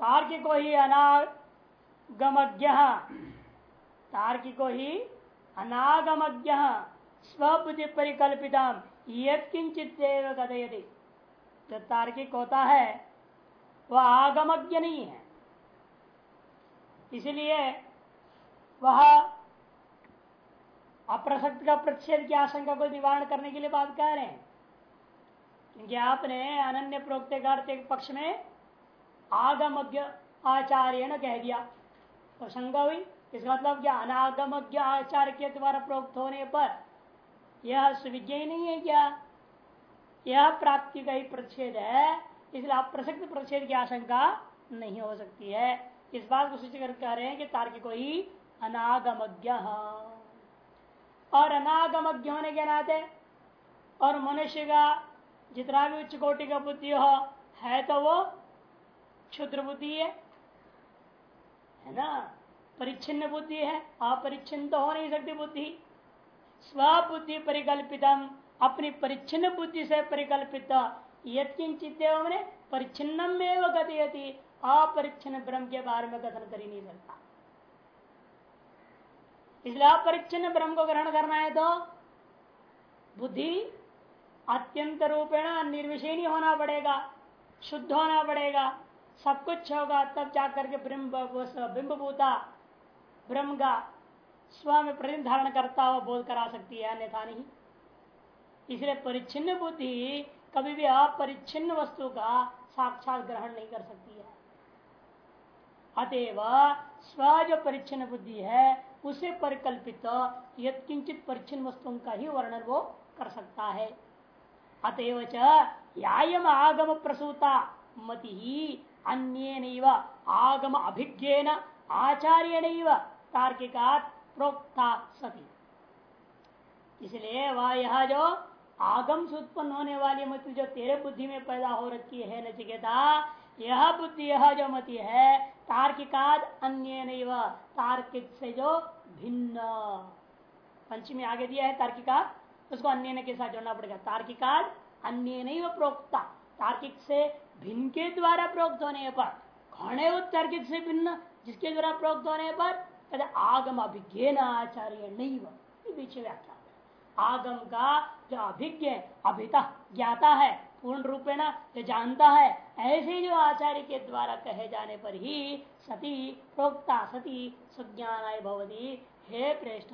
तार्किको ही अनागमज्ञ। तार्किको ही अनागमज्ञ। स्वबुद्धि परिकल्पिता यंचित कथयति। जो तार्किक होता है। वह आगमज्ञ नहीं है। इसलिए वह अप्रसक्त का प्रतिषेध की आशंका को निवारण करने के लिए बात कह रहे हैं। क्योंकि आपने अनन्य प्रोक्ते पक्ष में आगमज्ञ आचार्य न कह दिया। तो हुई। इसका मतलब क्या? अनागमज्ञ आचार्य के द्वारा प्रोक्त होने पर यह सुविज्ञ नहीं है क्या? यह प्राप्ति का ही प्रतिषेध है, इसलिए अप्रसक्त प्रतिषेध की आशंका नहीं हो सकती है। इस बात को सूचित कर रहे हैं कि तार्किक ही अनागमज्ञ। और अनागमज्ञ होने के नाते और मनुष्य का जितना भी उच्च कोटि का बुद्धि हो, है तो वो क्षुद्र बुद्धि है है ना? परिच्छिन्न बुद्धि है, अपरिच्छिन्न तो हो नहीं सकती बुद्धि। स्वबुद्धि परिकल्पितम, अपनी परिच्छिन्न बुद्धि से परिकल्पित। यत्किंचित मैंने परिच्छिन्नम एवं गति अपरिच्छिन्न ब्रह्म के बारे में कथन कर ही नहीं सकता। इसलिए अपरिच्छिन्न ब्रह्म को ग्रहण करना है तो बुद्धि अत्यंत रूपेण निर्विषयी होना पड़ेगा, शुद्ध होना पड़ेगा। सब कुछ होगा तब जाकर के बिंबभूता ब्रह्म का स्व में प्रतिधारण धारण करता हुआ बोध करा सकती है, अन्यथा नहीं। इसलिए परिच्छिन्न बुद्धि कभी भी अपरिच्छिन्न वस्तु का साक्षात ग्रहण नहीं कर सकती है। अतएव स्व जो परिच्छिन्न बुद्धि है, उसे परिकल्पित यंचित परिच्छिन्न वस्तुओं का ही वर्णन वो कर सकता है। अतएव चायम आगम प्रसूता मति ही अन्य आगम अभिज्ञ आचार्य तार्किका प्रोक्ता सती। इसलिए वह यह जो आगम से उत्पन्न होने वाली मति जो तेरे बुद्धि में पैदा हो रखी है, नचिकेता, यह बुद्धि यह जो मति है तार्किकाद अन्य नहीं तार्किक से जो भिन्न। पंचमी आगे दिया है तार्किका उसको अन्य के साथ जोड़ना पड़ेगा। तार्किकाद अन्य नहीं प्रोक्ता, तार्किक से भिन्न के द्वारा प्रोक्त होने पर कौन है वो से भिन्न, जिसके द्वारा प्रोक्त होने पर कहते आगम अभिज्ञ आचार्य नहीं वह पीछे व्याख्या आगम का जो अभिज्ञ, अभिता ज्ञाता है, पूर्ण रूपे न जो जानता है, ऐसे जो आचार्य के द्वारा कहे जाने पर ही सती प्रोक्ता, सती सुज्ञान भवती, हे प्रेष्ठ,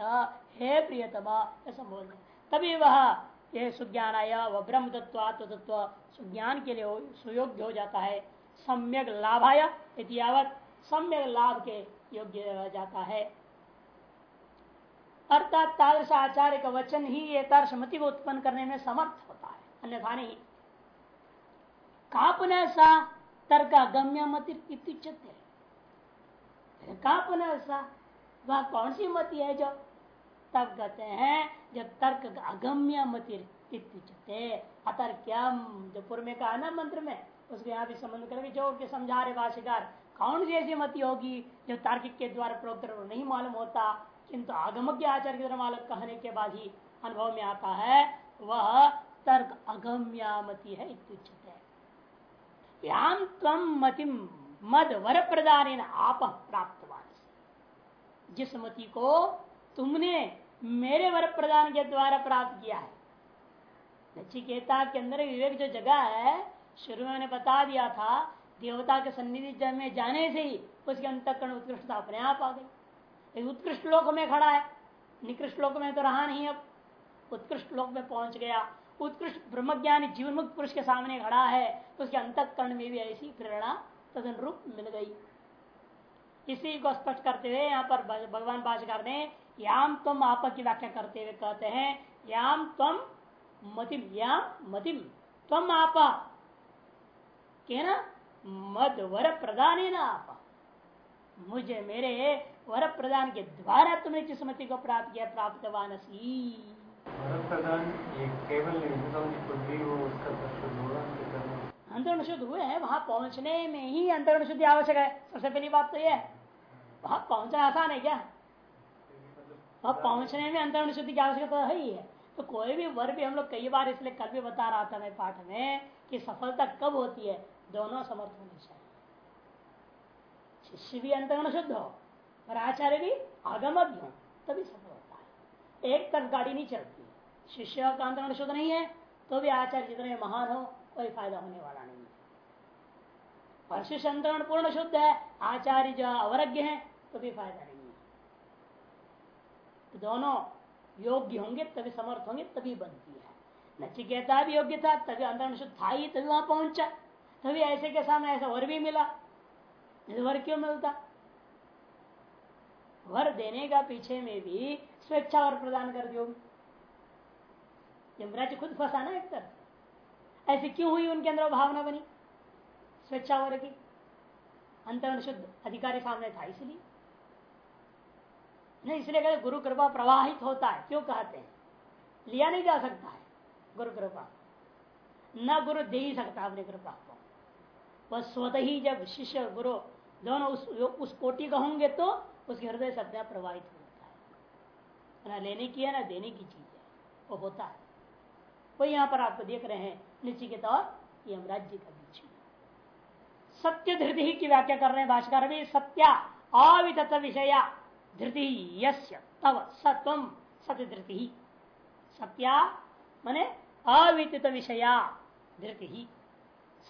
हे प्रियतमा बोल तभी वह ये सुज्ञानाय व ब्रह्म तत्व तत्व सुज्ञान के लिए सुयोग्य हो जाता है। सम्यक लाभाय इतिहावत सम्यक लाभ के योग्य जाता है। अर्थात तादृश आचार्य का वचन ही ये तर्शमति को उत्पन्न करने में समर्थ होता है, अन्यथा नहीं। कापन सा तर्क अगम्य मति कापन सा वह कौन सी मति है जो तब कहते हैं? जब तर्क अगम्य मति अतर्क्यम जो पूर्व में कहा ना मंत्र में, उसके यहाँ भी संबंध करेंगे, जो के समझा रहे भाषिकार, कौन सी ऐसी मति होगी, जो तार्किक के द्वारा प्रोक्त नहीं मालूम होता, किंतु आगमज्ञ आचार्य के द्वारा कहने के बाद ही अनुभव में आता है, वह तर्क अगम्यामति है याम तम मतिम मद वर प्रदान आप प्राप्त जिस मति को तुमने मेरे वर प्रदान के द्वारा प्राप्त किया है। नचिकेता के अंदर विवेक जो जगह है, शुरू में बता दिया था, देवता के सन्निधि में जाने से ही उसके अंतकरण उत्कृष्टता अपने आप आ गई। उत्कृष्ट लोक में खड़ा है। निकृष्ट लोक में तो रहा नहीं अब। उत्कृष्ट लोक में पहुँच गया। उत्कृष्ट ब्रह्मज्ञानी जीवन मुक्त पुरुष के सामने खड़ा है। तो उसके अंतकरण में भी ऐसी प्रेरणा तदन रूप मिल गई। इसी को स्पष्ट करते हुए यहाँ पर भगवान भाषकर ने याम तुम आप की व्याख्या करते हुए कहते हैं याम तुम मतिम याम मतिम। तुम आप। के ना? मद वर प्रदान है ना आप। मुझे मेरे वर प्रदान के द्वारा तुमने जिस मति को प्राप्त किया प्राप्त वानसी। अंतरण शुद्ध हुए हैं वहाँ पहुँचने में ही अंतरण शुद्धि आवश्यक है। सबसे पहली बात तो यह है वहाँ पहुँचना आसान है क्या? वहाँ पहुँचने में अंतरण शुद्धि की आवश्यकता है ही है। तो कोई भी वर्ग भी हम लोग कई बार इसलिए कल भी बता रहा था मैं पाठ में कि सफलता कब होती है, दोनों समर्थ होने चाहिए। शिष्य भी अंतगण शुद्ध हो और आचार्य भी आगमज्ञ हो, तभी सफल होता है। एक तरफ़ गाड़ी नहीं चलती, शिष्य का अंतरण शुद्ध नहीं है तो भी आचार्य जितने महान हो, कोई फ़ायदा होने वाला नहीं है। और शिष्य अंतरण पूर्ण शुद्ध है, आचार्य जो अवरज्ञ है तो भी फ़ायदा नहीं। दोनों योग्य होंगे, तभी समर्थ होंगे, तभी बनती है। नचिकेता भी योग्य था, तभी अंतरण शुद्ध था ही, तभी वहाँ पहुँचा। तभी ऐसे के सामने ऐसा वर भी मिला। वर क्यों मिलता? वर देने का पीछे में भी स्वेच्छा वर प्रदान कर दियो। यमराज खुद फंसा ना एक तरह ऐसी क्यों हुई उनके अंदर भावना बनी? स्वेच्छा वर की। अंतरण शुद्ध अधिकारी सामने था, इसलिए। नहीं, इसलिए कहते गुरु कृपा प्रवाहित होता है। क्यों कहते हैं? लिया नहीं जा सकता है, गुरु कृपा। न गुरु दे ही सकता अपने कृपा को। वह स्वतः ही जब शिष्य, गुरु, दोनों उस उस कोटि का होंगे तो उसके हृदय से अपने प्रवाहित होता है। ना लेने की है, ना देने की चीज़ है। वो होता है। वो यहाँ पर आपको देख रहे हैं, निश्चित और यमराज्य का बीच सत्य धृति की व्याख्या कर रहे हैं भाषकर भी सत्या अवितत विषया। धृति यस्य तव सत्व सत्य धृति सत्या मने अवित विषया धृति।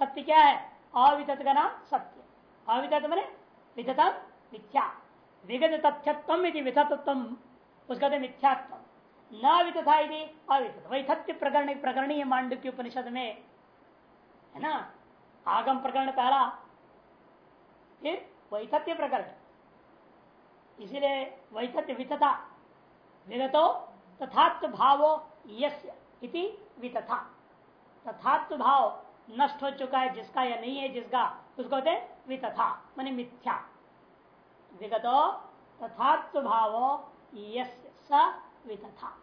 सत्य क्या है? अवितत का नाम सत्य। अवितत मने विधतम मिथ्या। विगत तथ्यत्म विधत्व उसका तो मिथ्यात्व न वितथा अवितत वैथत्य प्रकरण प्रकरणीय मांडव के उपनिषद में, है ना? आगम प्रकरण पहला, फिर वैथत्य प्रकरण। इसीलिए वैथत्य वितथा। विगतो तथात्व भावो यस्य इति वितथा। तथात्व भाव नष्ट हो चुका है, जिसका या नहीं है, जिसका, उसको कहते वितथा, मान मिथ्या। विगतो तथात्व भाव यस्य स वितथा।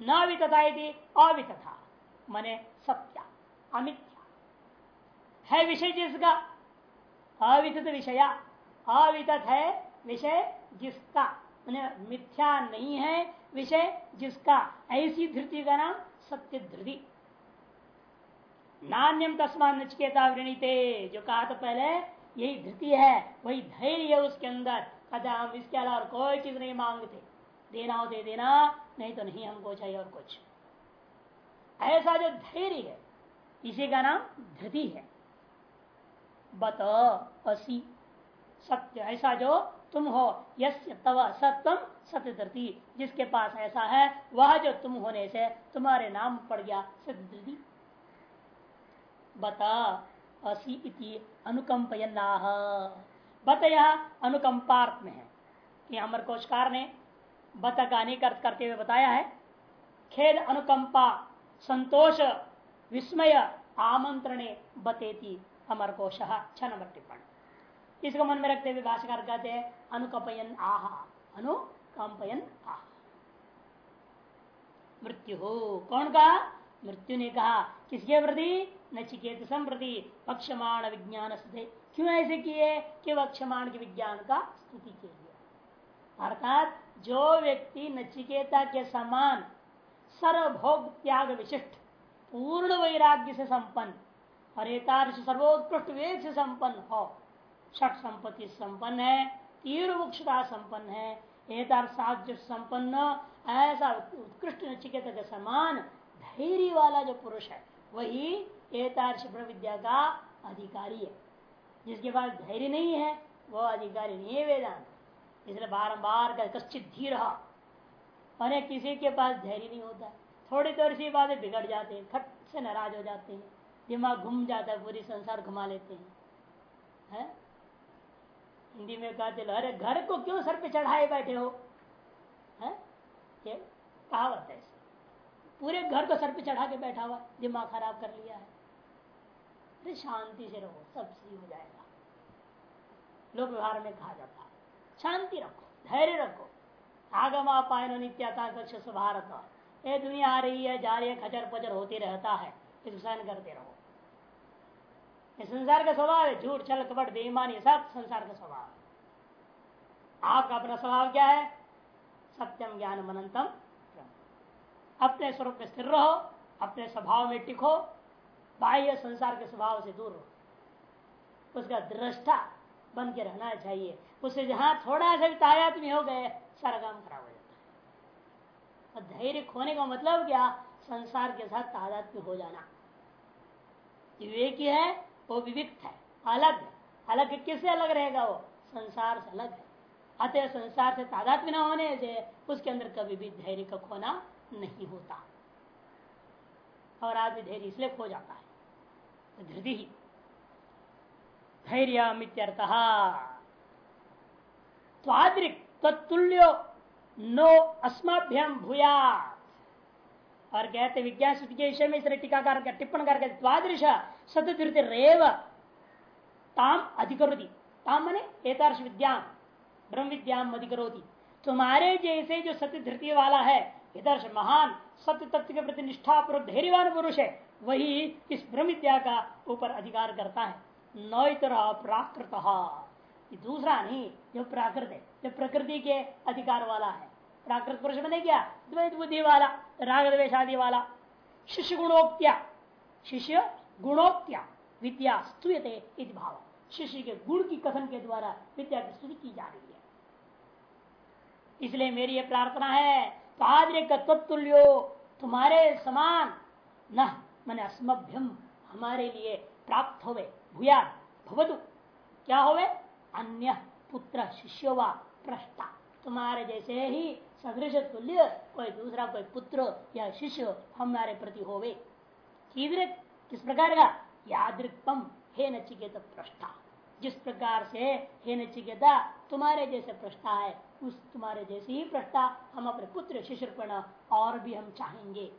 न वितथा यदि अवितथा, मने सत्या, अमिथ्या। है विषय जिसका? अवितत विषया। अवितत है विषय जिसका। मिथ्या नहीं है विषय जिसका। ऐसी धृति का नाम सत्य धृति नान्यम तस्मान नचकेता वृणीते जो कहा तो पहले, यही धृति है, वही धैर्य है उसके अंदर। कहते हम इसके अलावा कोई चीज़ नहीं मांगते। देना हो दे देना, नहीं तो नहीं हमको चाहिए और कुछ। ऐसा जो धैर्य है, इसी का नाम धृति है। बत असी। सत्य, ऐसा जो तुम हो, यस्य तव सत्यम सत्य धरती जिसके पास ऐसा है, वह जो तुम होने से तुम्हारे नाम पड़ गया सिद्धि बता असी इति अनुकंपयन्नाह। बत यह अनुकंपार्थ में है कि अमर कोशकार ने बत का अनेक अर्थ करते हुए बताया है, खेद अनुकंपा, संतोष, विस्मय, आमंत्रणे बतेती अमर कोश। छह नंबर टिप्पणी। इसको मन में रखते हुए भाषाकार कहते हैं, अनुकंपयन आह अनुकंपयन आह। मृत्यु हो। कौन कहा? मृत्यु ने कहा, किसके प्रति? नचिकेत संप्रति पक्षमाण विज्ञान क्यों ऐसे किए? कि वक्षमाण के विज्ञान का स्तुति के लिए अर्थात, जो व्यक्ति नचिकेता के समान सर्वभोग त्याग विशिष्ट पूर्ण वैराग्य से संपन्न, और एतादृश सर्वोत्कृष्ट वेद से संपन्न हो छठ संपत्ति संपन्न है तीव्र मुक्षता संपन्न है, एतार संपन्न ऐसा उत्कृष्ट नचिकेत के समान धैर्य वाला जो पुरुष है, वही एतार्श विद्या का अधिकारी है। जिसके पास धैर्य नहीं है, वह अधिकारी नहीं है वेदांत। इसलिए बारम्बार कश्चित धीर अनेक किसी के पास धैर्य नहीं होता। थोड़ी देर सी बातें बिगड़ जाते हैं, खट से नाराज़ हो जाते हैं, दिमाग घूम जाता है, पूरी संसार घुमा लेते हैं। है? हिंदी में कहते अरे घर को क्यों सर पे चढ़ाए बैठे हो? है? ये कहावत है पूरे घर को सर पे चढ़ा के बैठा हुआ, दिमाग खराब कर लिया है। अरे शांति से रहो, सब सही हो जाएगा। लोक व्यवहार में कहा जाता है, शांति रखो, धैर्य रखो। आगमा पायन नित्याता भारत ये दुनिया आ रही है, जा रही है खचर पचर होती रहता है सहन करते रहो। संसार का स्वभाव है, झूठ छल कपट बेईमानी, सब संसार का स्वभाव है। आपका अपना स्वभाव क्या है? सत्यम ज्ञान मनंतम अपने स्वरूप में स्थिर रहो, अपने स्वभाव में टिको, बाह्य संसार के स्वभाव से दूर रहो। उसका दृष्टा बन के रहना चाहिए। उससे जहाँ थोड़ा सा भी तायात में हो गए, सारा काम खराब हो जाता है। धैर्य खोने का मतलब क्या? संसार के साथ तादात में हो जाना। विवेकी है वो विविक्त है। अलग है। अलग किससे अलग रहेगा वो? संसार से अलग है। अतः संसार से तादात न होने से उसके अंदर कभी भी धैर्य का खोना नहीं होता। और आदमी धैर्य इसलिए खो जाता है। तो धृति ही। धैर्य मित्यर्थ त्वाद्रिक तत्तुल्यो नो अस्माभ्यम भूया और कहते विज्ञान के विषय में इस टीकाकार टिप्पण करके द्वादृश सतधृति रेव। ताम ताम मने एतार्श विद्या ब्रह्म विद्या अधिकरोती। तुम्हारे जैसे जो सत्य वाला है महान सत्य तत्व के प्रति निष्ठा धैर्यवान पुरुष है, वही इस ब्रह्म विद्या का ऊपर अधिकार करता है। नौतर प्राकृत। दूसरा नहीं, जो प्राकृत है, जो प्रकृति के अधिकार वाला है। प्राकृत पुरुष बने क्या? द्वैत बुद्धि वाला, राग द्वेश वाला। शिष्य गुणोक्त्या। शिष्य गुणोक्त्या विद्या स्तुयते भाव। शिष्य के गुण की कथन के द्वारा विद्या की स्तुति की जा रही है। इसलिए मेरी ये प्रार्थना है, पाद्रे तत्तुल्यो तुम्हारे समान न मैंने अस्मभ्यम हमारे लिए प्राप्त होवे भूया भवतु। क्या होवे? अन्य पुत्र शिष्यो व प्रष्टा। तुम्हारे जैसे ही सदृश तुल्य कोई दूसरा कोई पुत्र या शिष्य हमारे प्रति होवे। किस प्रकार का? यादृक्तम हे नचिकेत प्रष्टा जिस प्रकार से, हे नचिकेता, तुम्हारे जैसे प्रष्टा है, उस तुम्हारे जैसे ही प्रष्टा हम अपने पुत्र शिष्य और भी हम चाहेंगे।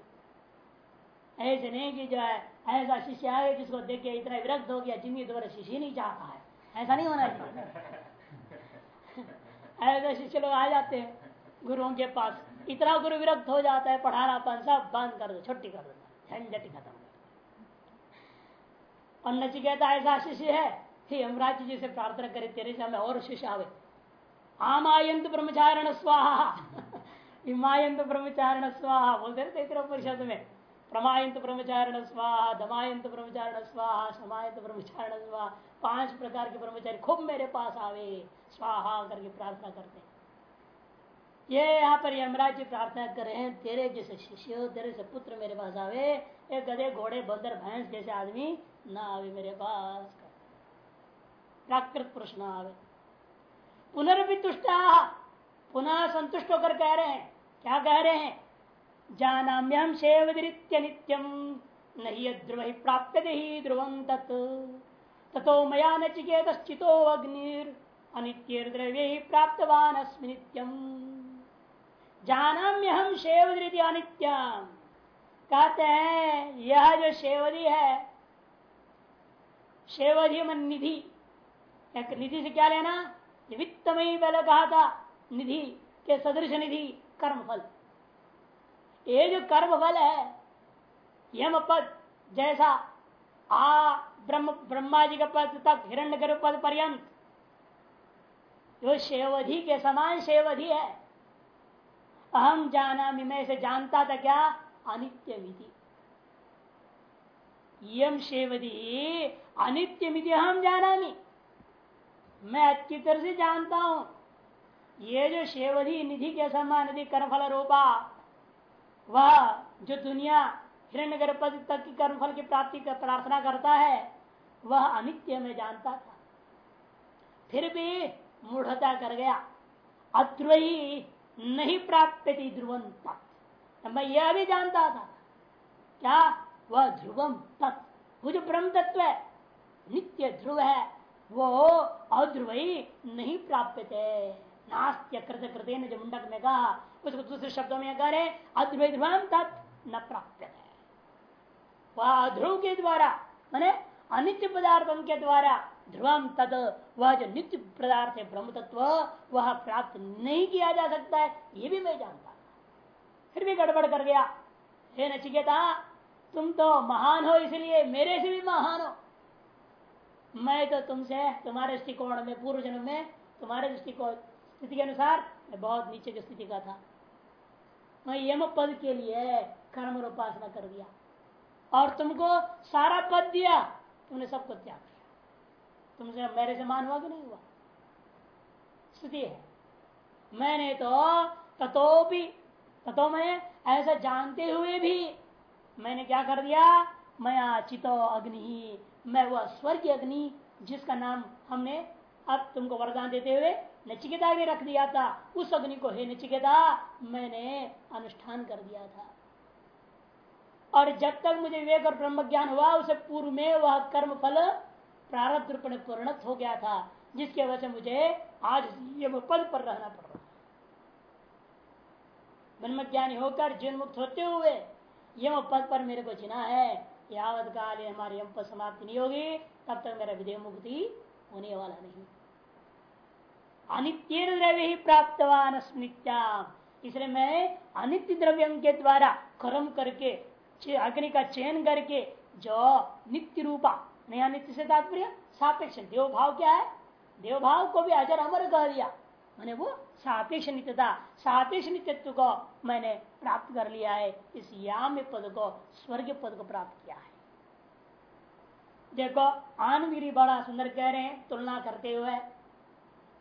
ऐसे नहीं कि जो है, ऐसा शिष्य आए, जिसको देख के इतना विरक्त हो गया ज़िंदगी दोबारा शिष्य नहीं चाहता है। ऐसा नहीं होना चाहिए। ऐसे शिष्य लोग आ जाते हैं, गुरुओं के पास। इतना गुरु विरक्त हो जाता है पढ़ाना अपन सब बंद कर दो, छुट्टी कर दो। झंझट खत्म। और नचिकेता ऐसा शिष्य है। हे यमराज जी से प्रार्थना करे, तेरे से हमें और शिष्य आवे। आमायंत ब्रह्मचारण स्वाहा। हिमायंत ब्रह्मचारण स्वाहा। बोलते रहते तेरह परिषद में? प्रमायंत ब्रह्मचारण स्वाहा, दमायंत ब्रह्मचारण स्वाहा, समायंत ब्रह्मचारण स्वाहा। पाँच प्रकार के ब्रह्मचारी खूब मेरे पास आवे। स्वाहा करके प्रार्थना करते हैं। ये यहाँ पर यमराज जी प्रार्थना कर रहे हैं, तेरे जैसे शिष्य, तेरे से पुत्र मेरे पास आवे। एक गधे, घोड़े, बंदर, भैंस जैसे आदमी ना आवे मेरे पास प्राकृत पुरुष न आवे पुनर्भी तुष्टा पुनः संतुष्ट होकर कह रहे हैं। क्या कह रहे हैं? जानाम्यम शेवदृत्य नित्यम नहीं ध्रुव ही प्राप्त ही ध्रुवम तत्। तथो मया नचिकेतश्चितो अग्निर। अनित्य द्रव्य ही प्राप्तवान अस्मि नित्यम। जानाम्य हम शेवदृति अनित्यम। कहते हैं, यह जो शेवदी है शेवधि मन निधि निधि से क्या लेना? वित्तमयी पहले कहा था, निधि के सदृश निधि कर्म फल ये जो कर्म फल है, यम पद जैसा, आ ब्रह्म ब्रह्मा जी का पद तक, हिरण्य पद पर्यंत, जो शेवधि के समान शेवधि है अहम जाना मैं से जानता था क्या? अनित्य विधि यम शेवधि अनित्य विधि हम जाना मैं अच्छी तरह से जानता हूँ। ये जो शेवधि निधि के समान निधि कर्मफल रूपा, वह जो दुनिया हिरण्य गर्भ तक की कर्मफल की प्राप्ति का प्रार्थना करता है, वह अनित्य में जानता था। फिर भी मूढ़ता कर गया। अद्वही नहीं प्राप्त थी ध्रुवंत मैं यह भी जानता था। क्या? वह ध्रुवम तत्व वो जो ब्रह्म तत्व है नित्य ध्रुव है, वो अध्रुवई नहीं प्राप्त नास्त्य कृत कृत जो मुंडक में कहा उसको दूसरे शब्दों में कह रहे अध्रुव ध्रुवम तत् न प्राप्त है। वह अध्रुव के द्वारा, मैंने अनित्य पदार्थों के द्वारा ध्रुवम तद वह जो नित्य पदार्थ है ब्रह्म तत्व वह प्राप्त नहीं किया जा सकता है, ये भी मैं जानता फिर भी गड़बड़ कर गया। हे नचिकेता, तुम तो महान हो, इसलिए मेरे से भी महान हो। मैं तो तुमसे, तुम्हारे दृष्टिकोण में पूर्व जन्म में, तुम्हारे दृष्टिकोण, स्थिति के अनुसार मैं बहुत नीचे की स्थिति का था। मैं यम पद के लिए कर्म उपासना कर दिया। और तुमको सारा पद दिया, तुमने सबको त्याग दिया। तुमसे मेरे से मान हुआ कि नहीं हुआ? स्थिति है। मैंने तो ततो भी ततो मैं ऐसा जानते हुए भी मैंने क्या कर दिया? मैं चितो अग्नि मैं वह स्वर्ग अग्नि, जिसका नाम हमने अब तुमको वरदान देते हुए नचिकेता भी रख दिया था, उस अग्नि को, हे नचिकेता, मैंने अनुष्ठान कर दिया था। और जब तक मुझे विवेक और ब्रह्म ज्ञान हुआ, उसे पूर्व में वह कर्म फल प्रारब्ध रूप में परिणत हो गया था, जिसकी वजह से मुझे आज ये पद पर रहना पड़ रहा ब्रह्म ज्ञानी होकर जीवन मुक्त होते हुए यम पद पर मेरे को चिना है। यावत काल हमारी यम पद समाप्ति नहीं होगी, तब तक मेरा विधेय मुक्ति होने वाला नहीं। अनित्य द्रव्य ही स्मृत्याम इसलिए मैं अनित्य द्रव्य के द्वारा कर्म करके अग्नि का चयन करके, जो नित्य रूपा नया नित्य से तात्पर्य सापेक्ष देव भाव क्या है? देव भाव को भी अजर अमर कह दिया। मैंने वो सापेक्ष नित्यता सापेक्ष नित्यत्व को मैंने प्राप्त कर लिया है, इस याम पद को, स्वर्ग पद को प्राप्त किया है। देखो आनगिरी बड़ा सुंदर कह रहे हैं, तुलना करते हुए।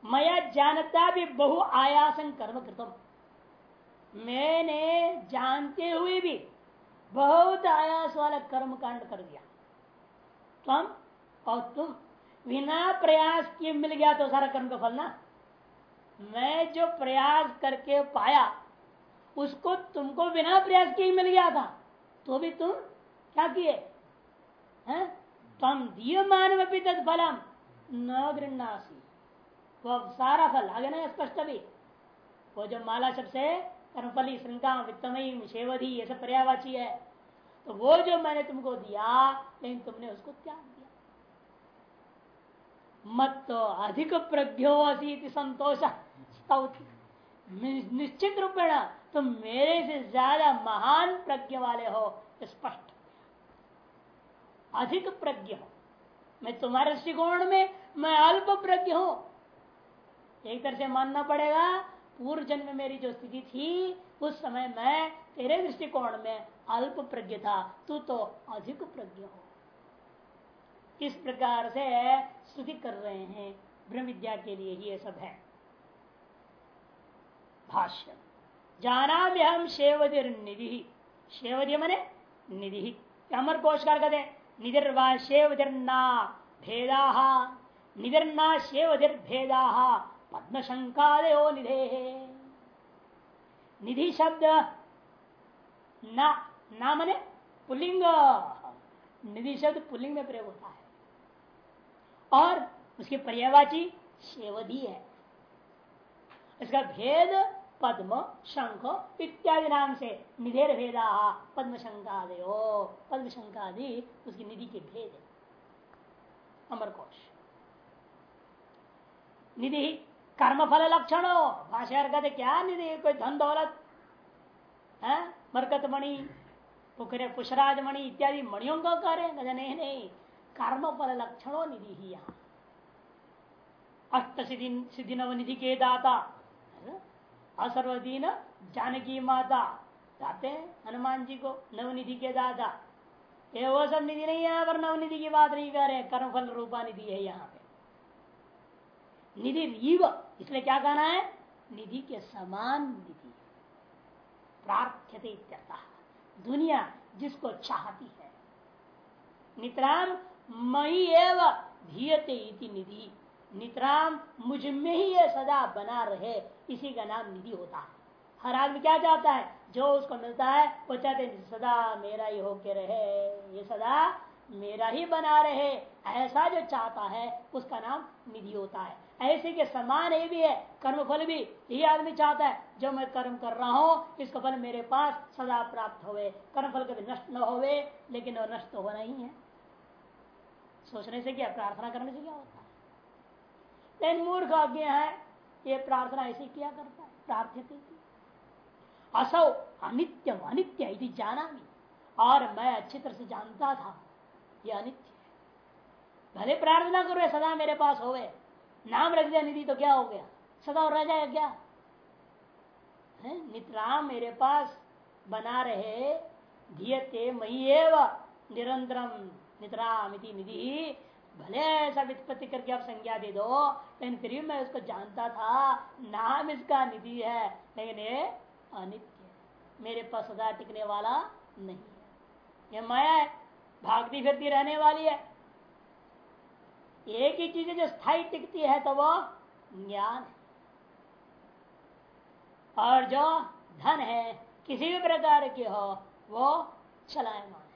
मैं जानता भी बहु आयासन कर्म कृतम। मैंने जानते हुए भी बहुत आयास वाला कर्म कांड कर दिया। तुम और तुम, बिना प्रयास किए मिल गया तो सारा कर्म का फल ना? मैं जो प्रयास करके पाया, उसको तुमको बिना प्रयास किए मिल गया था। तो भी तुम क्या किए? हैं? तम दीयमान फलम। न गृहसी वो सारा फल, आगे ना स्पष्ट भी। वो जो माला शब्द कर्मफली श्रृंगा वित्तमयी शेवधि ये सब पर्यावाची है तो वो जो मैंने तुमको दिया, लेकिन तुमने उसको त्याग दिया। मत तो अधिक प्रज्ञो असी संतोष। निश्चित रूप रूपेण तुम मेरे से ज़्यादा महान प्रज्ञ वाले हो, स्पष्ट। अधिक प्रज्ञ हो। मैं तुम्हारे दृष्टिकोण में, मैं अल्प प्रज्ञ हूँ। एक तरह से मानना पड़ेगा, पूर्व जन्म में मेरी जो स्थिति थी, उस समय मैं तेरे दृष्टिकोण में अल्प प्रज्ञ था। तू तो अधिक प्रज्ञ हो। इस प्रकार से स्तुति कर रहे हैं, ब्रह्म विद्या के लिए ये सब है। भाष्य जाना भी हम शेवधिर निधि। शेवधि मने निधि अमर कोशकार कहते निधिर्वा शेवधिर्ना भेदा। निधिर्ना शेवधिर भेदा पद्म शंकादयो निधे। निधि शब्द ना ना मने पुलिंग निधि शब्द पुलिंग में प्रयोग होता है। और उसकी पर्यावाची शेवधि है। इसका भेद पद्म, शंख इत्यादि नाम से निधेर भेदा पद्म शंकादयो पद्म शंकादि उसकी निधि के भेद है। अमरकोश। निधि कर्मफल लक्षण। हो भाषा क्या निधि? कोई धन दौलत? है? मरकत मणि पुखरे पुष्पराज मणि इत्यादि मणियों का कार्य नहीं नहीं। कर्म फल लक्षणों निधि ही यहाँ। अष्ट सिद्धि सिद्धि नव निधि के दाता। असर्वदीन जानकी माता। जाते हैं हनुमान जी को, नवनिधि के दादा। ये वो सब निधि नहीं है पर, नवनिधि की बात नहीं कर रहे कर्म फल रूपा निधि है यहाँ पे। निधि रीव इसलिए क्या कहना है? निधि के समान निधि प्रार्थ्यते दुनिया जिसको चाहती है, नितराम मई एवं धीयते निधि। नितराम, मुझमें ही ये सदा बना रहे। इसी का नाम निधि होता है। हर आदमी क्या चाहता है? जो उसको मिलता है, वो चाहते सदा मेरा ही होके रहे। ये सदा मेरा ही बना रहे। ऐसा जो चाहता है, उसका नाम निधि होता है। ऐसे के समान ये भी है कर्म फल भी। यही आदमी चाहता है, जो मैं कर्म कर रहा हूँ, इसका फल मेरे पास सदा प्राप्त होवे। कर्म फल कभी नष्ट न होवे, लेकिन वो नष्ट होना ही है। सोचने से क्या, प्रार्थना करने से क्या होता है? लेकिन मूर्ख आज्ञा है, ये प्रार्थना ऐसे किया करता है प्रार्थ्य असौ अनित्यम, अनित्य जाना भी और मैं अच्छी तरह से जानता था, ये अनित्य है। भले प्रार्थना करो सदा मेरे पास होवे। नाम रख दिया, निधि तो क्या हो गया? सदा रह जाएगा क्या? है? मेरे पास बना रहे, धीयते मई एव निरंतरम नितराम निधि। भले ऐसा वित्पत्ति करके आप संज्ञा दे दो, लेकिन फिर भी मैं उसको जानता था, नाम इसका निधि है, लेकिन ये अनित्य मेरे पास सदा टिकने वाला नहीं है। यह माया है, भागती फिरती रहने वाली है। एक ही चीज़ जो स्थायी टिकती है तो वो ज्ञान है। और जो धन है, किसी भी प्रकार के हो, वो चलायमान है।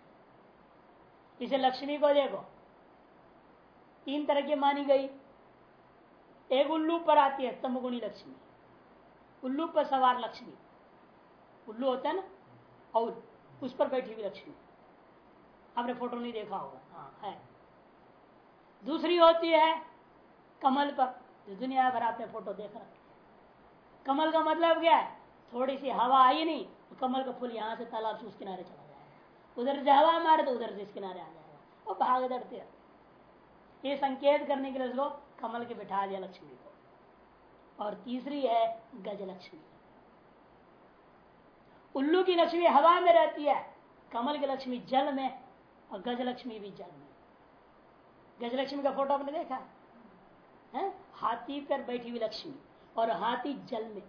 इसे लक्ष्मी को देखो। तीन तरह की मानी गई। एक उल्लू पर आती है तमगुणी लक्ष्मी उल्लू पर सवार लक्ष्मी। उल्लू होता है ना और उस पर बैठी हुई लक्ष्मी। आपने फ़ोटो नहीं देखा होगा। हाँ। है। दूसरी होती है कमल पर जो दुनिया भर आपने फ़ोटो देख रखे कमल का मतलब क्या है? थोड़ी सी हवा आई नहीं तो कमल का फूल यहाँ से तालाब से उस किनारे चला जाएगा। उधर से हवा मारे तो उधर से इस किनारे आ जाएगा। और भाग दौड़ते ये संकेत करने के लिए उसको कमल के बिठा दिया लक्ष्मी को। और तीसरी है गज लक्ष्मी उल्लू की लक्ष्मी हवा में रहती है, कमल की लक्ष्मी जल में और गज लक्ष्मी भी जल में। गजलक्ष्मी का फ़ोटो आपने देखा? है? हाथी पर बैठी हुई लक्ष्मी और हाथी जल में।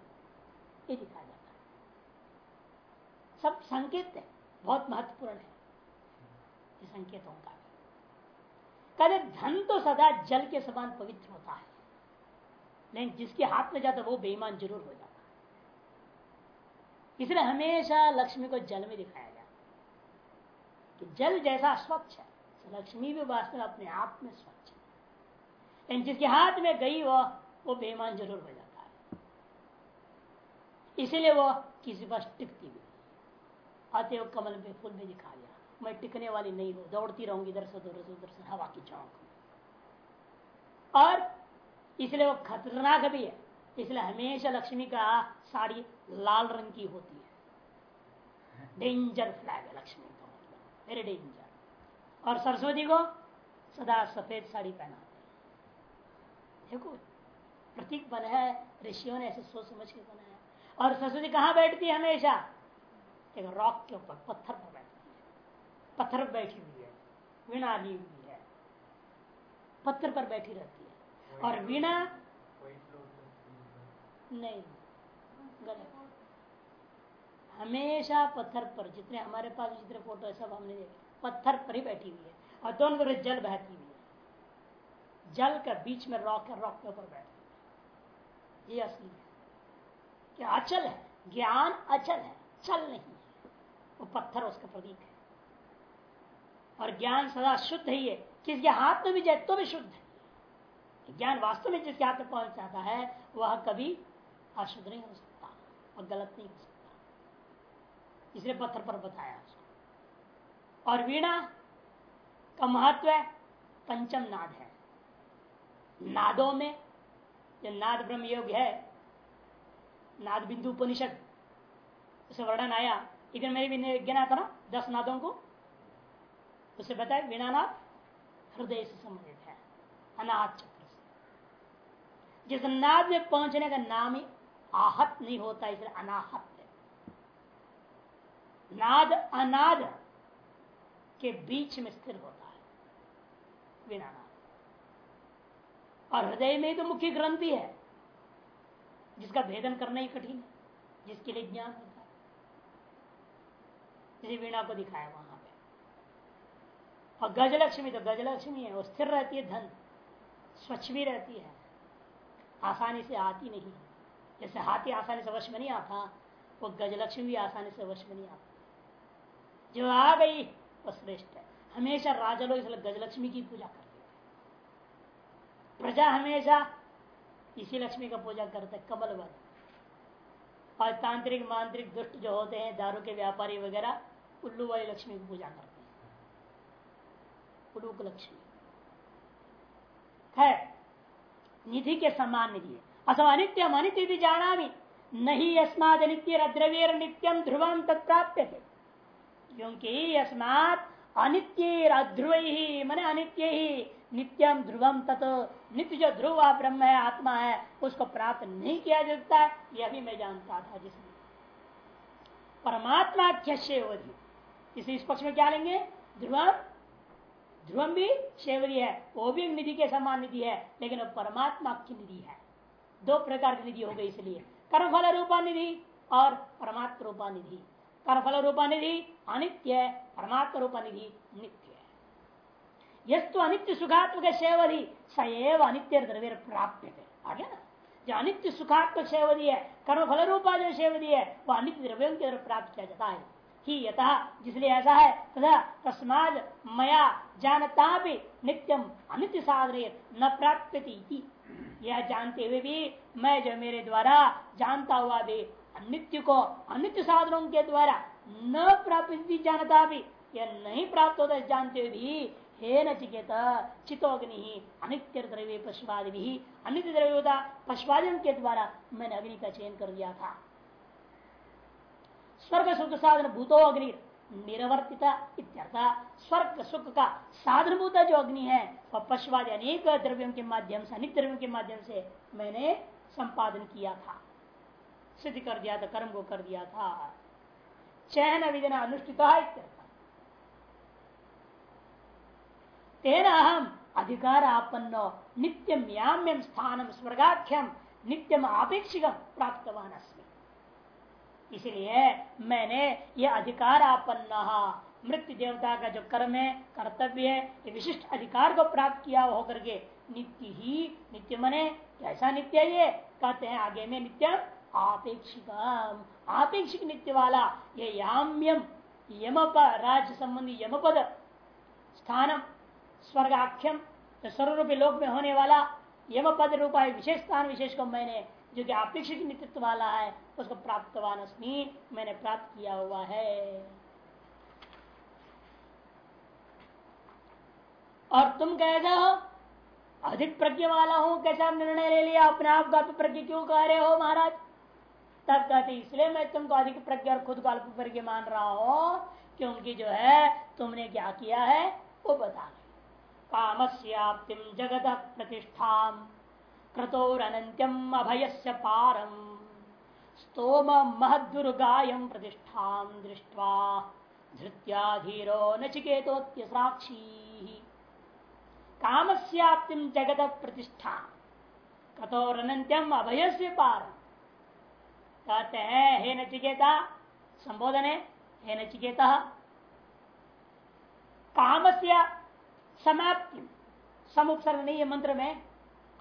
ये दिखाया जाता है। सब संकेत है, बहुत महत्वपूर्ण है ये संकेतों का। कहते धन तो सदा जल के समान पवित्र होता है। लेकिन जिसके हाथ में जाता वो बेईमान ज़रूर हो जाता है। इसलिए हमेशा लक्ष्मी को जल में दिखाया जाता कि जल जैसा स्वच्छ है लक्ष्मी भी वास्तव अपने आप में स्वच्छ है। लेकिन जिसके हाथ में गई वो वो बेईमान ज़रूर हो जाता है। इसीलिए वो किसी पास टिकती भी आते वो कमल में फूल में दिखा दिया मैं टिकने वाली नहीं हूँ। दौड़ती रहूँगी इधर से, उधर से उधर से, हवा की चौंक और इसलिए वो खतरनाक भी है। इसलिए हमेशा लक्ष्मी का साड़ी लाल रंग की होती है। डेंजर फ्लैग है लक्ष्मी का मतलब। वेरी डेंजर और सरस्वती को सदा सफ़ेद साड़ी पहनाते देखो, प्रतीक बना है, ऋषियों ने ऐसे सोच समझ के बनाया और सरस्वती कहाँ बैठती है हमेशा? एक रॉक के ऊपर, पत्थर पर। पत्थर पर बैठी हुई है वीणा ली हुई है पत्थर पर बैठी रहती है। और वीणा नहीं गलत। हमेशा पत्थर पर जितने हमारे पास जितने फ़ोटो है सब हमने देखे। पत्थर पर ही बैठी हुई है। और दोनों तरफ़ जल बहती हुई है। जल का बीच में रॉक है रॉक के ऊपर बैठी ये असली है। क्या अचल है? ज्ञान अचल है। चल नहीं है। वो पत्थर उसका प्रतीक है। और ज्ञान सदा शुद्ध ही है। किसके हाथ में भी जाए तो भी शुद्ध है। ज्ञान वास्तव में जिसके हाथ में पहुँच जाता है, वह कभी अशुद्ध नहीं हो सकता और गलत नहीं हो सकता। इसलिए पत्थर पर बताया उसको। और वीणा का महत्व है, पंचम नाद है। नादों में जो नाद ब्रह्म योग है, नाद बिंदु उपनिषद उसे वर्णन आया। इधर मेरे भी गिना था ना, दस नादों को। उसे बताया वीणानाथ, हृदय से संबंधित है, अनाथ चक्र से। जिस नाद में पहुँचने का नाम ही आहत नहीं होता, इसलिए अनाहत है। नाद अनाद के बीच में स्थिर होता है बिना नाम और हृदय में तो मुख्य ग्रंथि है, जिसका भेदन करना ही कठिन है, जिसके लिए ज्ञान होता है। इसी वीणा को दिखाया वहाँ और गजलक्ष्मी तो गजलक्ष्मी है, वो स्थिर रहती है, धन। स्वच्छ भी रहती है। आसानी से आती नहीं। जैसे हाथी आसानी से वश में नहीं आता, वो गजलक्ष्मी भी आसानी से वश में नहीं आता। जो आ गई, वो श्रेष्ठ है। हमेशा राजा लोग इसलिए गजलक्ष्मी की पूजा करते हैं। प्रजा हमेशा इसी लक्ष्मी का पूजा करते कमल वाले और तांत्रिक, मांत्रिक दुष्ट जो होते हैं, दारू के व्यापारी वगैरह, उल्लू वाली लक्ष्मी की पूजा करते हैं। उल्लू लक्ष्मी। है निधि के समान निधि असम अनित्यम अनित्य भी जाना नहीं अस्माद अनित्य द्रव्य नित्यम ध्रुवम तत्प्राप्य थे क्योंकि अस्मात अनित्य अध्रुव ही मैंने अनित्य ही नित्यम ध्रुवम तत् नित्य जो ध्रुव ब्रह्म है, आत्मा है, उसको प्राप्त नहीं किया जा सकता है, यह भी मैं जानता था जिसमें परमात्मा क्योधि इसे पक्ष में क्या लेंगे? ध्रुव ध्रुवम भी शेवरी है, वो भी निधि के समान निधि है, लेकिन वो परमात्मा की निधि है। दो प्रकार की निधि हो गई इसलिए। कर्मफल रूपा निधि और परमात्मा रूपा निधि। कर्मफल रूपा निधि अनित्य है, परमात्मा रूपा निधि नित्य है। यस्तु अनित्य सुखात्मक शेवधि सएव अनित्य द्रव्य प्राप्त है आगे ना? जो अनित्य सुखात्मक शेवधि है, कर्मफल रूपा जो शेवधि है वह अनित्य द्रव्यों की प्राप्त किया जाता है। ही यथा, जिसलिए ऐसा है, तथा तस्माद मया जानता भी नित्यम अनित्य साधन न प्राप्त यह जानते हुए भी मैं जो मेरे द्वारा जानता हुआ भी अनित्य को अनित्य साधनों के द्वारा न प्राप्त जानता भी यह नहीं प्राप्त होता जानते हुए भी, हे नचिकेत चितोग्नि अनित्य द्रव्य पशुवादि भी अनित्य द्रव्य होता पशुवादियों के द्वारा मैंने अग्नि का चयन कर दिया था। स्वर्ग सुख साधन भूतो अग्नि, निरवर्तिता स्वर्ग सुख का साधन भूता जो अग्नि है। वह पशुवाद अनेक द्रव्यों के माध्यम से, अनेक द्रव्यों के माध्यम से मैंने संपादन किया था। सिद्ध कर दिया था, कर्म को कर दिया था। चयन विधि अनुष्ठित तेना हम अधिकार आपन्न नित्यम याम्यम स्थानम स्वर्गाख्यम नित्यम आपेक्षिक प्राप्तवान इसलिए मैंने ये अधिकार आपन्न मृत्यु देवता का जो कर्म है, कर्तव्य है, ये विशिष्ट अधिकार को प्राप्त किया होकर के नित्य ही नित्य मने, कैसा नित्य ये? कहते हैं आगे में नित्य आपेक्षिक आपेक्षिक नित्य वाला ये याम्यम यम राज्य संबंधी यमपद, स्थानम, स्वर्गाख्यम सर्वरूपी लोक में होने वाला यम पद रूपा विशेष स्थान विशेष को मैंने जो कि अपेक्षित नेतृत्व वाला है, उसको प्राप्तवान अस्मी मैंने प्राप्त किया हुआ है। और तुम कैसा हो, अधिक प्रज्ञ वाला हूँ, कैसा निर्णय ले लिया? अपने आप को अल्प क्यों कह रहे हो महाराज? तब कहते, इसलिए मैं तुमको अधिक प्रज्ञ और खुद को अल्प प्रज्ञ मान रहा हूँ, क्योंकि जो है, तुमने क्या किया है, वो बता कामस्याप्तिम जगत प्रतिष्ठा क्रतोरनंत्यम अभयस्य पारम। स्तोम महदुर्गायम प्रतिष्ठा दृष्ट्वा धृत्याधीरो नचिकेतोत्य साक्षी कामस्याप्तिम जगत प्रतिष्ठा। कठोरनंत्यम अभयस्य पार कहते हैं, हे नचिकेता, संबोधन, है हे नचिकेता, कामस्य समाप्ति सम उपसर्ग नहीं है मंत्र में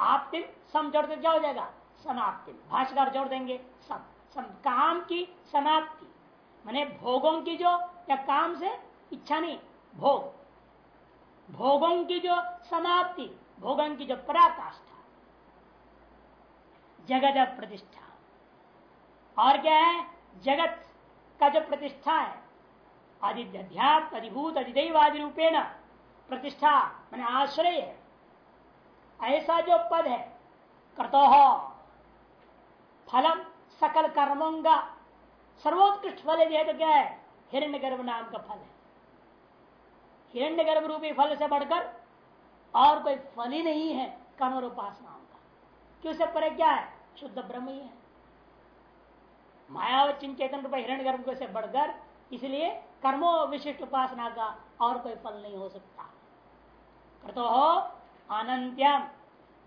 आपतिम सम जोड़ क्या हो जाएगा? समाप्ति। भाष्यकार जोड़ देंगे सम, सम। काम की समाप्ति। मैंने भोगों की जो या काम से इच्छा नहीं भोग। भोगों की जो समाप्ति भोगों की जो पराकाष्ठा। जगत प्रतिष्ठा। और क्या है? जगत का जो प्रतिष्ठा है अधिध्यात्म अधिभूत अधिदेवादि रूपेण प्रतिष्ठा मैंने आश्रय है। ऐसा जो पद है, क्रतो, फलम सकल कर्मों का सर्वोत्कृष्ट फल यदि है तो क्या है? हिरण्य गर्भ नाम का फल है। हिरण्य गर्भ रूपी फल से बढ़कर और कोई फल ही नहीं है कर्म उपासनाओं का। क्यों से परे क्या है? शुद्ध ब्रह्म ही है। माया चेतन रूप हिरण्य गर्भ से बढ़कर इसलिए कर्मो विशिष्ट उपासना का और कोई फल नहीं हो सकता। तो हो अनंत्यम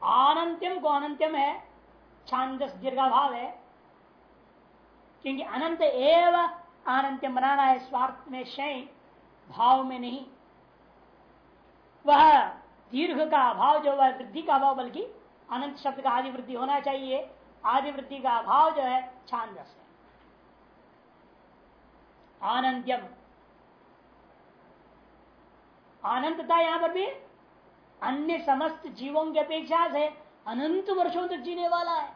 अनंत्यम को अनंत्यम है? छांदस दीर्घा भाव है। क्योंकि अनंत एव अनंत्यम बनाना है, स्वार्थ में शय, भाव में नहीं। वह दीर्घ का अभाव जो वह वृद्धि का अभाव बल्कि अनंत शब्द का आदि वृद्धि होना चाहिए। आदि वृद्धि का अभाव जो है, छांदस है। अनंत्यम अनंतता यहाँ पर भी अन्य समस्त जीवों की अपेक्षा से अनंत वर्षों तक जीने वाला है।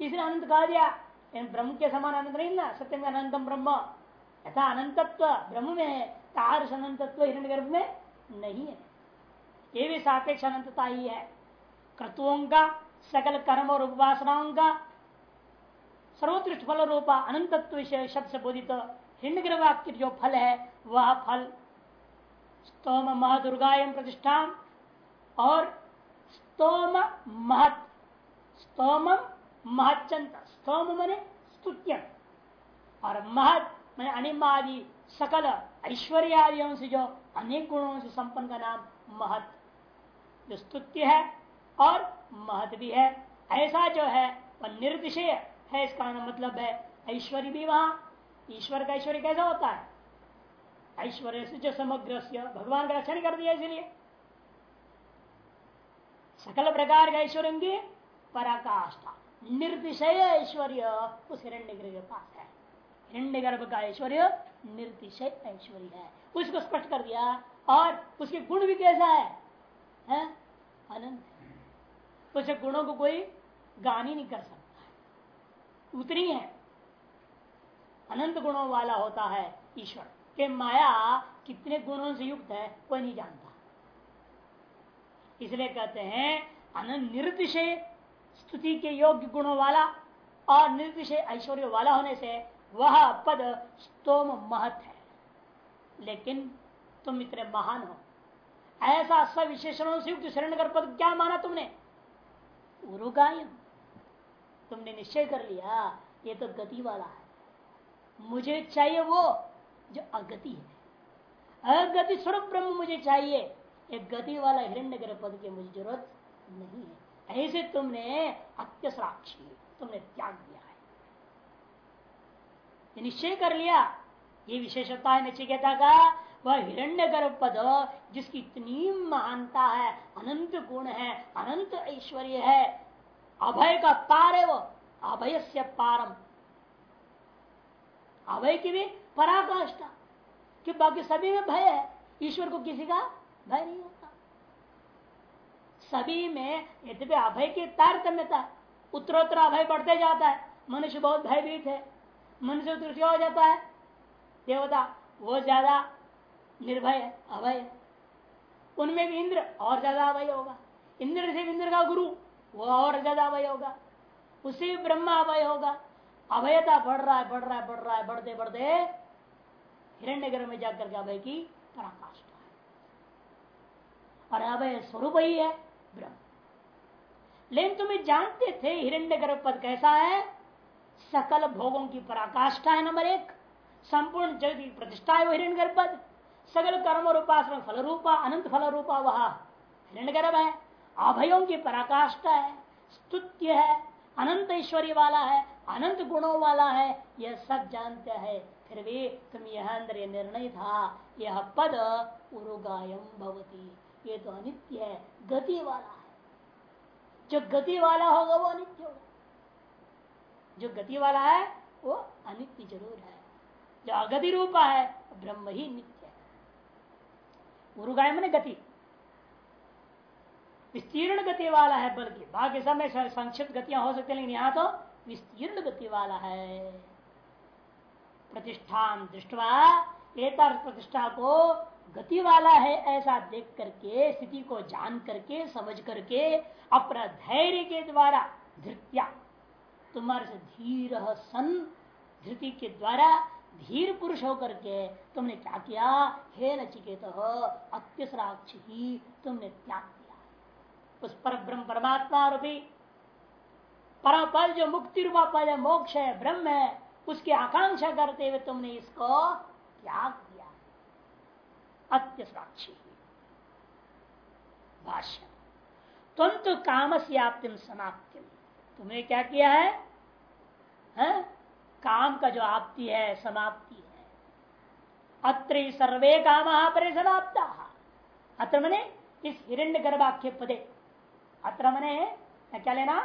इसने अनंत कहा दिया। ब्रह्म के समान अनंत नहीं ना सत्यम अनंतम ब्रह्म। यथा अनंतत्व, ब्रह्म में है तार अनंतत्व हिरण गर्भ में नहीं है। ये भी सापेक्ष अनंतता ही है। क्रतुओं का, सकल कर्म और उपासनाओं का, सर्वोत्कृष्ट फल रूपा अनंतत्व विषय शब्द से बोधित हिंड वाक्य जो फल है, वह फल स्तोम महादुर्गायम प्रतिष्ठान और स्तोम महत। स्तोम महचंत स्तोम मने स्तुत्य और महत मैंने अनिमादि सकल ऐश्वर्यादियों से जो अनेक गुणों से संपन्न का नाम महत। जो स्तुत्य है और महत भी है। ऐसा जो है, वह निर्दिशय है, इसका मतलब है ऐश्वर्य भी वहाँ। ईश्वर का ऐश्वर्य कैसा होता है? ऐश्वर्य से जो समग्र भगवान का रक्षण कर दिया इसलिए। सकल प्रकार का ऐश्वर्य पराकाष्ठा। निर्दिशय ऐश्वर्य उस हिरण्य के पास है। हिरण्य गर्भ का ऐश्वर्य निर्दिशय ऐश्वर्य है। उसको स्पष्ट कर दिया और उसके गुण भी कैसा है, है? अनंत उसे गुणों को कोई गान नहीं कर सकता उतनी है। अनंत गुणों वाला होता है ईश्वर। के माया कितने गुणों से युक्त है कोई नहीं जानता। इसलिए कहते हैं, अनंत स्तुति के योग्य गुणों वाला और निर्दिशय ऐश्वर्य वाला होने से वह पद स्तोम महत है। लेकिन तुम इतने महान हो। ऐसा सविशेषणों से युक्त शरण कर पद क्या माना तुमने? उरुगायम तुमने निश्चय कर लिया, ये तो गति वाला है। मुझे चाहिए वो जो अगति है। अगति स्वरूप ब्रह्म मुझे चाहिए। एक गति वाला हिरण्य पद की मुझे ज़रूरत नहीं है। ऐसे तुमने अत्यसाक्षी, तुमने त्याग दिया है। निश्चय कर लिया। ये विशेषता है नचिकेता का वह हिरण्य पद जिसकी इतनी महानता है, अनंत गुण है, अनंत ऐश्वर्य है, अभय का पार है वो, अभय से पारम। अभय की भी पराकाष्ठा, कि बाकी सभी में भय है। ईश्वर को किसी का भय नहीं होता सभी में यद्यपि अभय की तारतम्यता, उत्तरोत्तर अभय बढ़ते जाता है, मनुष्य बहुत भयभीत है, मनुष्य दृष्टि हो जाता है। देवता वो ज़्यादा निर्भय अभय उनमें भी इंद्र और ज़्यादा अभय होगा। इंद्र से इंद्र का गुरु, वो और ज़्यादा अभय होगा। उसे ब्रह्मा अभय होगा। अभयता बढ़ रहा है, बढ़ रहा है, बढ़ रहा है बढ़ते बढ़ते हिरण्य में जाकर के अभय की पराकाष्ठा। है और अभय स्वरूप ही है, ब्रह्म। लेकिन तुम्हें जानते थे, हिरण्य पद कैसा है? सकल भोगों की पराकाष्ठा है नंबर एक। संपूर्ण जगत की प्रतिष्ठा है वो हिरण्य पद सकल कर्म उपासना फल रूपा, अनंत फल रूपा वह हिरण्य गर्भ है। अभयों की पराकाष्ठा है, स्तुत्य है, अनंत ऐश्वर्य वाला है, अनंत गुणों वाला है, यह सब जानते हैं। फिर भी तुम यह अंदर निर्णय था, यह पद उरुगायम भवती। ये तो अनित्य है, गति वाला है। जो गति वाला होगा वो अनित्य होगा। जो गति वाला है, वो अनित्य ज़रूर है। जो अगति रूपा है ब्रह्म ही नित्य है। उरुगाय मैंने गति। विस्तीर्ण गति वाला है बल्कि बाकी समय संक्षिप्त गतियाँ हो सकती लेकिन यहाँ तो विस्तीर्ण गति वाला है। प्रतिष्ठान दृष्टवा एक प्रतिष्ठा को गति वाला है ऐसा देख करके, स्थिति को जान करके, समझ करके, अपना धैर्य के द्वारा धृत्या। तुम्हारे से धीर सन धृति के द्वारा धीर पुरुष होकर के तुमने क्या किया? हे नचिकेत, अत्यसराक्ष ही तुमने त्याग किया उस पर ब्रह्म परमात्मा रूपी परम पद जो मुक्ति रूपा पद मोक्ष है, ब्रह्म है, उसकी आकांक्षा करते हुए तुमने इसको त्याग अत्य साक्षी भाष्य। तुम तो काम से आपतिम समाप्ति। तुमने क्या किया है, है? काम का जो आपती है समाप्ति है। अत्र सर्वे काम पर समाप्त अत्र मने इस हिरण्य गर्भाख्य पदे अत्र मने क्या लेना?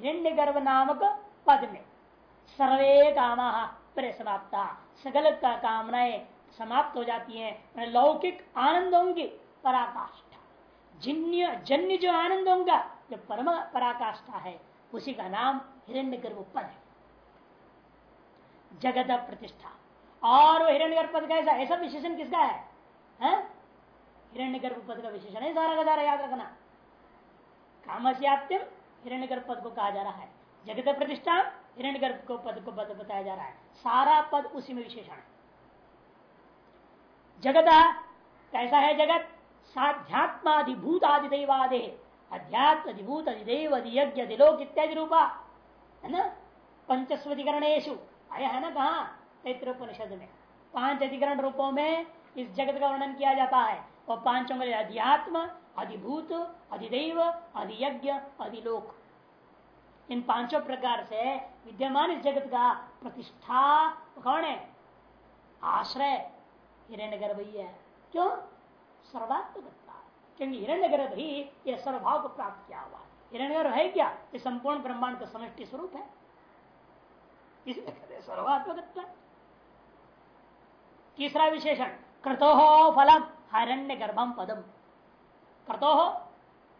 हिरण्य गर्भ नामक पद में। सर्वे काम समाप्ता सकल का कामनाएँ समाप्त हो जाती है। लौकिक आनंदों की पराकाष्ठा। जिन्य, जन्य जो आनंद होगा जो परम पराकाष्ठा है, उसी का नाम हिरण्य गर्भ पद है। जगत प्रतिष्ठा। और वो हिरण्य गर्भ पद कैसा ऐसा विशेषण किसका है? हिरण्य गर्भ पद का विशेषण है, सारा का सारा याद रखना। कामस्याप्तिम हिरण्य गर्भ पद को कहा जा रहा है। जगत प्रतिष्ठा हिरण्य गर्भ को पद को पद बताया जा रहा है। सारा पद उसी में विशेषण है। जगत कैसा है जगत? साध्यात्माधिभूत आदि दैवादे अध्यात्म अधिभूत अधिदेव अधियज्ञ अधिलोक इत्यादि रूपा है ना? पंचस्वधिकरणेशु आया है ना कहा? तैत्रोपनिषद में पाँच अधिकरण रूपों में इस जगत का वर्णन किया जाता है। और पाँचों में अध्यात्म, अधिभूत, अधिदेव, अधियज्ञ, अधिलोक। इन पाँचों प्रकार से विद्यमान इस जगत का प्रतिष्ठा कौन है? आश्रय। हिरण्य गर्भ ही है क्यों? सर्वात्मक क्योंकि हिरण्य गर्भ ही यह सर्वभाव को प्राप्त किया हुआ हिरण्य गर्भ है क्या? ये संपूर्ण ब्रह्मांड का समष्टि स्वरूप है। इसलिए तीसरा विशेषण, क्रतो फलम हिरण्य गर्भम पदम। क्रतो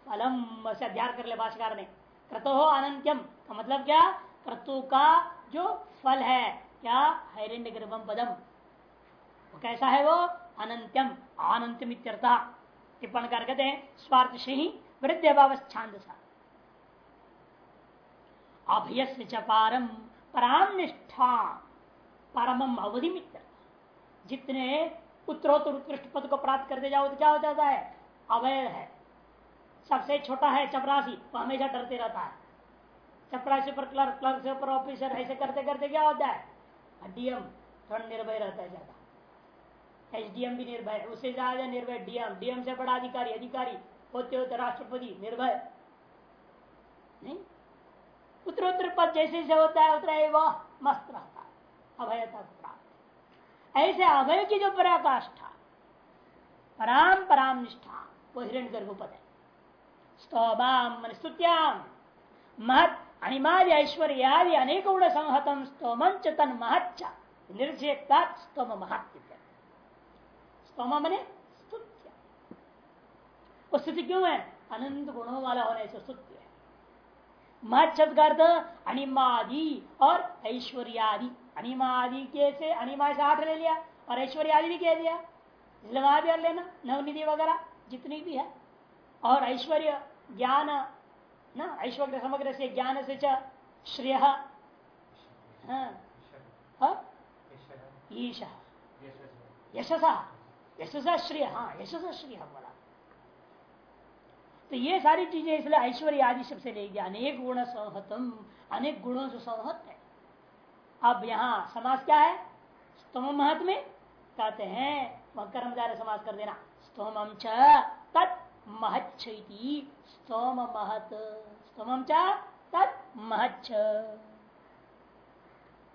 फलम से अध्यार कर ले भाषाकार ने। क्रतो अनंत्यम का मतलब क्या? क्रतु का जो फल है, क्या? हिरण्य गर्भम पदम। वो कैसा है वो? अनंत्यम। अनंत्यम इत्यर्था। टिप्पण कर कहते हैं, स्वार्थ से ही वृद्ध अभाव छांद सा अभयस पारम पराम निष्ठा परम अवधि मित्र जितने उत्तरोत्तर उत्कृष्ट पद को प्राप्त करते जाओ तो क्या हो जाता है? अवैध है। सबसे छोटा है चपरासी, वो हमेशा डरते रहता है। चपरासी पर क्लर्क क्लर्क से ऊपर ऑफिसर, ऐसे करते करते क्या होता है? डीएम थोड़ा निर्भय रहता है ज़्यादा। एसडीएम भी निर्भय उससे ज़्यादा निर्भय डीएम डीएम से बड़ा अधिकारी अधिकारी, होते होते राष्ट्रपति, निर्भय। नहीं? उत्तरोत्तर पद जैसे जैसे होता है, उतना वह मस्त रहता अभयता प्राप्त ऐसे अभय की जो पराकाष्ठा, पराम पराम निष्ठा, वो हिरण गर्भ पद है। स्तोमाम स्तुत्याम, महत अनिमादि ऐश्वर्यादि अनेक गुण संहतम स्तोमंच तन महच्च निर्जयता स्तोम महत्व स्तोम मने स्तुत्य वो स्थिति क्यों है अनंत गुणों वाला होने से स्तुत्य है महच्छद अनिमादि और ऐश्वर्यादि अनिमादि के से अनिमा से आठ ले लिया और ऐश्वर्यादि भी कह दिया इसलिए वहाँ भी लेना नवनिधि वगैरह जितनी भी है और ऐश्वर्य ज्ञान न ऐश्वर्य समग्र से ज्ञान से श्रेय ईशा यशसा यशसा श्रेय हाँ यशसा श्रेय बोला। तो ये सारी चीज़ें इसलिए ऐश्वर्य आदि शब्द से ले गया। अनेक गुण संहतम, अनेक गुणों से संहत है। अब यहाँ समाज क्या है? स्तोम महत्व में कहते हैं, वह कर्मचारी समाज कर देना। स्तोम तत् महच्छी स्तोम महत स्तोम तत् महच्छ।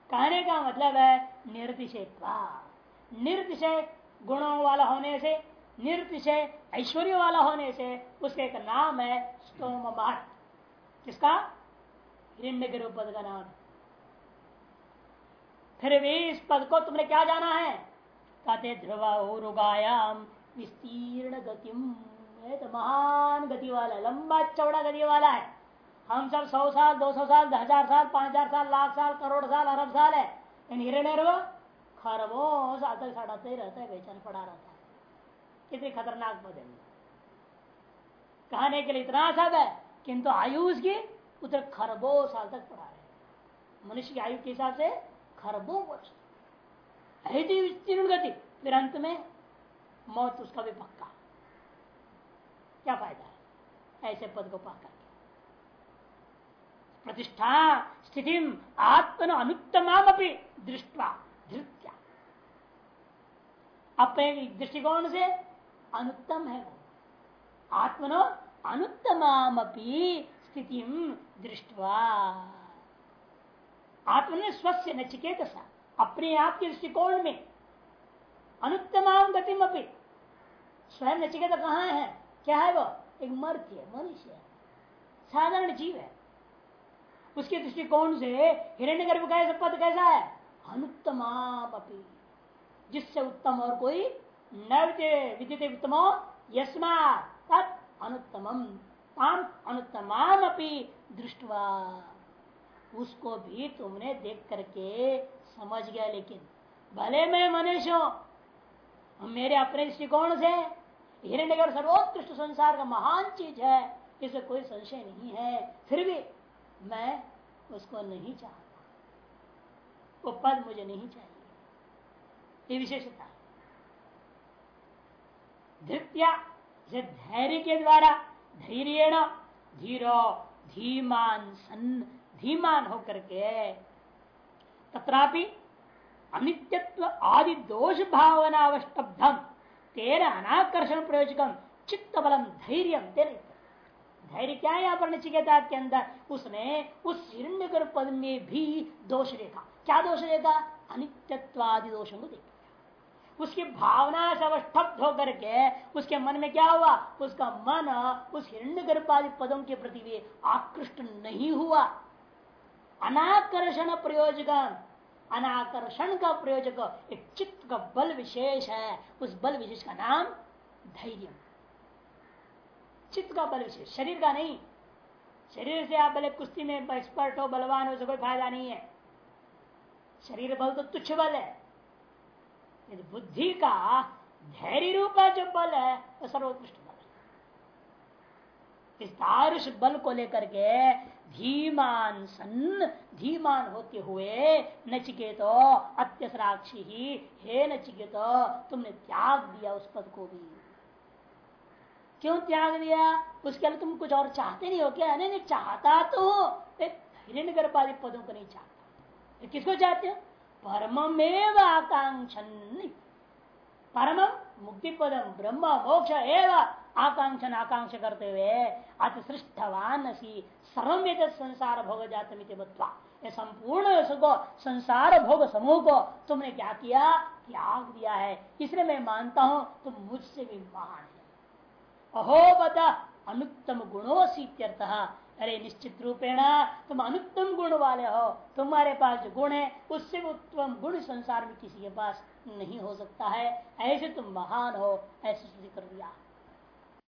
कहने का मतलब है निर्तिशय निर्तिशय गुणों वाला होने से निर्तिशय ऐश्वर्य वाला होने से, उसके एक नाम है स्तोम किसका? हिरण्य के रूप पद का नाम। फिर भी इस पद को तुमने क्या जाना है? कहते, ध्रुव विस्तीर्ण गतिम, ये तो महान गति वाला लंबा चौड़ा गति वाला है। हम सब सौ साल, दो सौ साल हज़ार साल, पाँच हज़ार साल, लाख साल, करोड़ साल, अरब साल है। हिरण्य खरबों साल तक सड़ाते रहता है, बेचन पड़ा रहता है। कितनी खतरनाक बदल कहने के लिए इतना सब है किंतु आयु उसकी उधर खरबों साल तक पड़ा रहे मनुष्य की आयु के हिसाब से खरबों वर्ष। गति। फिर अंत में मौत उसका भी पक्का। क्या फ़ायदा है? ऐसे पद को पा करके। प्रतिष्ठा स्थिति आत्मन अनुत्तम दृष्टवा। अपने दृष्टिकोण से अनुत्तम है वो। आत्मनो अनुत्तम स्थिति दृष्टवा। आत्मन स्वस्थ नचिकेत अपने आप के दृष्टिकोण में। अनुत्तम गतिम अपनी स्वयं नचिकेत कहा है? क्या है वो? एक मर्थ है, मनुष्य है। साधारण जीव है। उसके दृष्टिकोण से हिरण्य गर्भ का पद कैसा है? अनुत्तम जिससे उत्तम और कोई न विद्युत उत्तम यस्मा तत् अनुत्तम ताम अनुत्तमाम दृष्टवा। उसको भी तुमने देख करके समझ गया लेकिन, भले मैं मनुष्य हूँ मेरे अपने दृष्टिकोण से हिरण्यगर सर्वोत्कृष्ट संसार का महान चीज़ है इसे कोई संशय नहीं है। फिर भी मैं उसको नहीं चाहता। वो पद मुझे नहीं चाहिए। ये विशेषता। धृत्या धैर्य के द्वारा धैर्य धीरो धीमान सन धीमान होकर के तथापि अनित्यत्व आदि दोष भावनावस्तब्धम तेरा अनाकर्षण प्रयोजकम चित्त बलम धैर्य तेरे धैर्य क्या है पर नचिकेता के अंदर? उसने उस हिरण्य पद में भी दोष देखा। क्या दोष देखा? अनित्यत्वादि दोषों को देखा। उसकी भावना से अवस्थप्त होकर के उसके मन में क्या हुआ? उसका मन उस हिरण्य गर्भादि पदों के प्रति भी आकृष्ट नहीं हुआ। अनाकर्षण प्रयोजक, अनाकर्षण का प्रयोजक, एक चित्त का बल विशेष है। उस बल विशेष का नाम धैर्य। चित्त का बल विशेष, शरीर का नहीं। शरीर से आप भले कुश्ती में एक्सपर्ट हो, बलवान हो कोई फ़ायदा नहीं है। शरीर बल तो तुच्छ बल है। यदि बुद्धि का धैर्य रूपा जो बल है वो सर्वोत्कृष्ट बल इस तारुष बल को लेकर के धीमान सन धीमान होते हुए नचिकेतो अत्यसराक्षी ही हे नचिकेतो तुमने त्याग दिया उस पद को भी। क्यों त्याग दिया? उसके लिए तुम कुछ और चाहते नहीं हो क्या? नहीं, नहीं चाहता तो हिरण्य गर्भादी पदों को नहीं चाहता। किसको चाहते हो? परमेव आकांक्षन परम मुक्ति पदम ब्रह्म, मोक्ष एवं आकांक्षन आकांक्षा करते हुए अति सृष्टवान सर्व संसार भोग जातमित ये संपूर्ण सुखो संसार भोग समूह को तुमने क्या किया? त्याग दिया है। इसलिए मैं मानता हूँ, तुम मुझसे भी महान है। अहो बता अनुत्तम गुणों अरे निश्चित रूपेण तुम अनुत्तम गुण वाले हो। तुम्हारे पास जो गुण है, उससे उत्तम गुण संसार में किसी के पास नहीं हो सकता है। ऐसे तुम महान हो, ऐसे कर दिया।